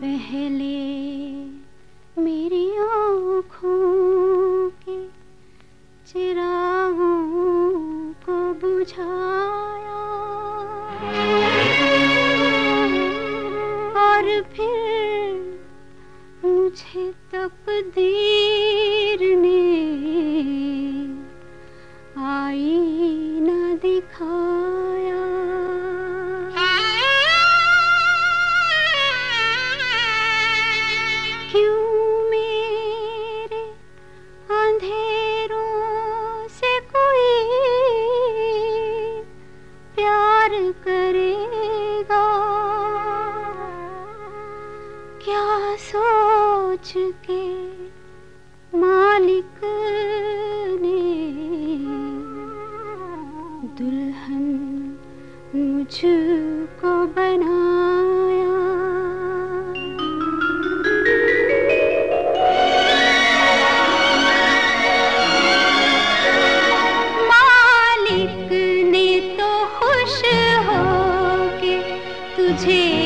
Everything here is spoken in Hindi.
पहले मेरी आँखों के चिरागों को बुझाया। और फिर मुझे तकदीर क्या सोच के मालिक ने दुल्हन मुझको बनाया? मालिक ने तो खुश हो के तुझे